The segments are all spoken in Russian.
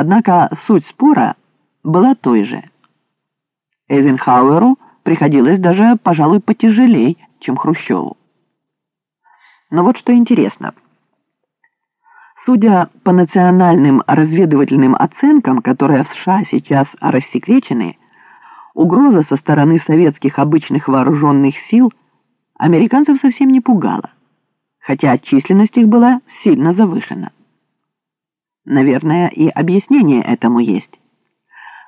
Однако суть спора была той же. Эйзенхауэру приходилось даже, пожалуй, потяжелей, чем Хрущеву. Но вот что интересно. Судя по национальным разведывательным оценкам, которые в США сейчас рассекречены, угроза со стороны советских обычных вооруженных сил американцев совсем не пугала, хотя численность их была сильно завышена. Наверное, и объяснение этому есть.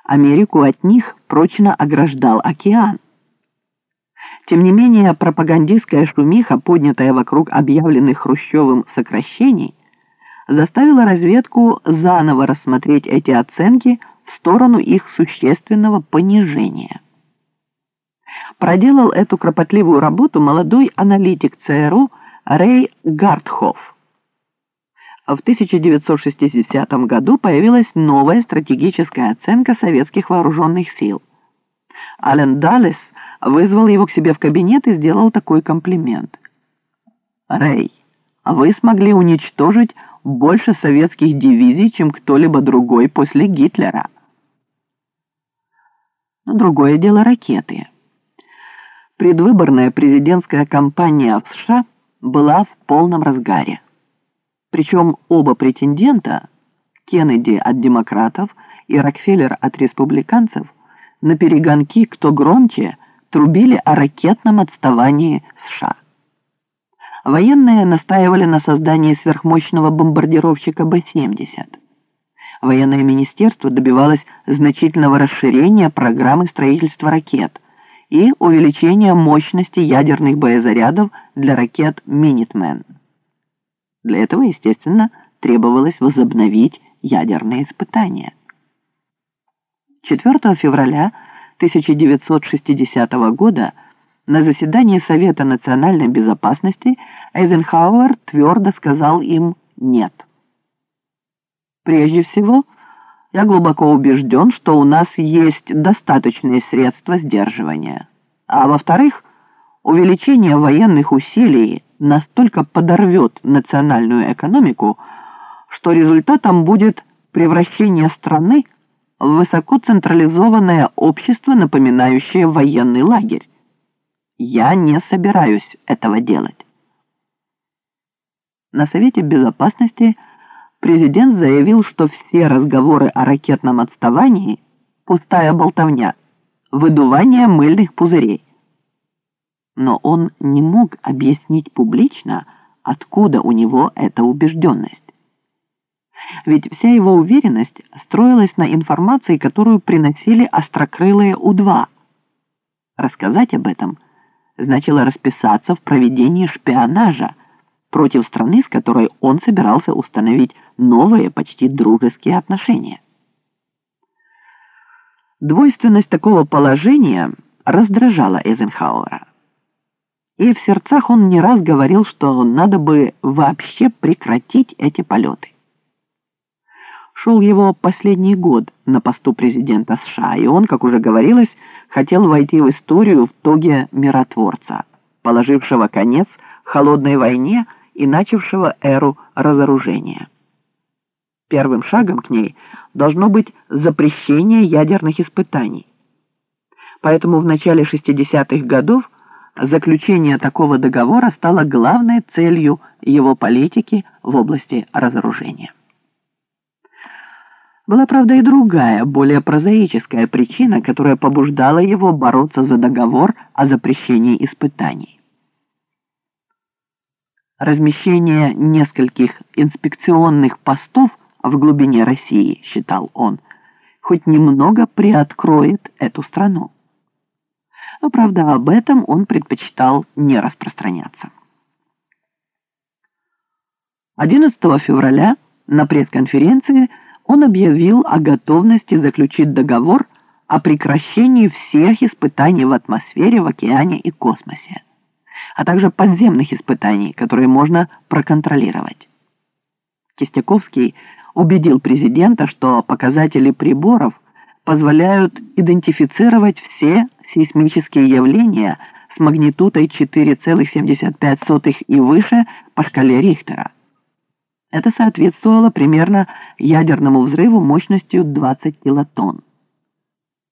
Америку от них прочно ограждал океан. Тем не менее, пропагандистская шумиха, поднятая вокруг объявленных Хрущевым сокращений, заставила разведку заново рассмотреть эти оценки в сторону их существенного понижения. Проделал эту кропотливую работу молодой аналитик ЦРУ Рэй Гартхоф. В 1960 году появилась новая стратегическая оценка советских вооруженных сил. Ален Даллес вызвал его к себе в кабинет и сделал такой комплимент. «Рэй, вы смогли уничтожить больше советских дивизий, чем кто-либо другой после Гитлера». Но другое дело ракеты. Предвыборная президентская кампания в США была в полном разгаре. Причем оба претендента, Кеннеди от демократов и Рокфеллер от республиканцев, на перегонки кто громче трубили о ракетном отставании США. Военные настаивали на создании сверхмощного бомбардировщика Б-70. Военное министерство добивалось значительного расширения программы строительства ракет и увеличения мощности ядерных боезарядов для ракет «Минитмен». Для этого, естественно, требовалось возобновить ядерные испытания. 4 февраля 1960 года на заседании Совета национальной безопасности Эйзенхауэр твердо сказал им «нет». Прежде всего, я глубоко убежден, что у нас есть достаточные средства сдерживания. А во-вторых, увеличение военных усилий настолько подорвет национальную экономику, что результатом будет превращение страны в высокоцентрализованное общество, напоминающее военный лагерь. Я не собираюсь этого делать. На Совете Безопасности президент заявил, что все разговоры о ракетном отставании – пустая болтовня, выдувание мыльных пузырей но он не мог объяснить публично, откуда у него эта убежденность. Ведь вся его уверенность строилась на информации, которую приносили острокрылые У-2. Рассказать об этом значило расписаться в проведении шпионажа против страны, с которой он собирался установить новые, почти дружеские отношения. Двойственность такого положения раздражала Эйзенхауэра. И в сердцах он не раз говорил, что надо бы вообще прекратить эти полеты. Шел его последний год на посту президента США, и он, как уже говорилось, хотел войти в историю в тоге миротворца, положившего конец холодной войне и начавшего эру разоружения. Первым шагом к ней должно быть запрещение ядерных испытаний. Поэтому в начале 60-х годов заключение такого договора стало главной целью его политики в области разоружения. Была, правда, и другая, более прозаическая причина, которая побуждала его бороться за договор о запрещении испытаний. Размещение нескольких инспекционных постов в глубине России, считал он, хоть немного приоткроет эту страну но, правда, об этом он предпочитал не распространяться. 11 февраля на пресс-конференции он объявил о готовности заключить договор о прекращении всех испытаний в атмосфере, в океане и космосе, а также подземных испытаний, которые можно проконтролировать. Кистяковский убедил президента, что показатели приборов позволяют идентифицировать все сейсмические явления с магнитудой 4,75 и выше по шкале Рихтера. Это соответствовало примерно ядерному взрыву мощностью 20 килотонн.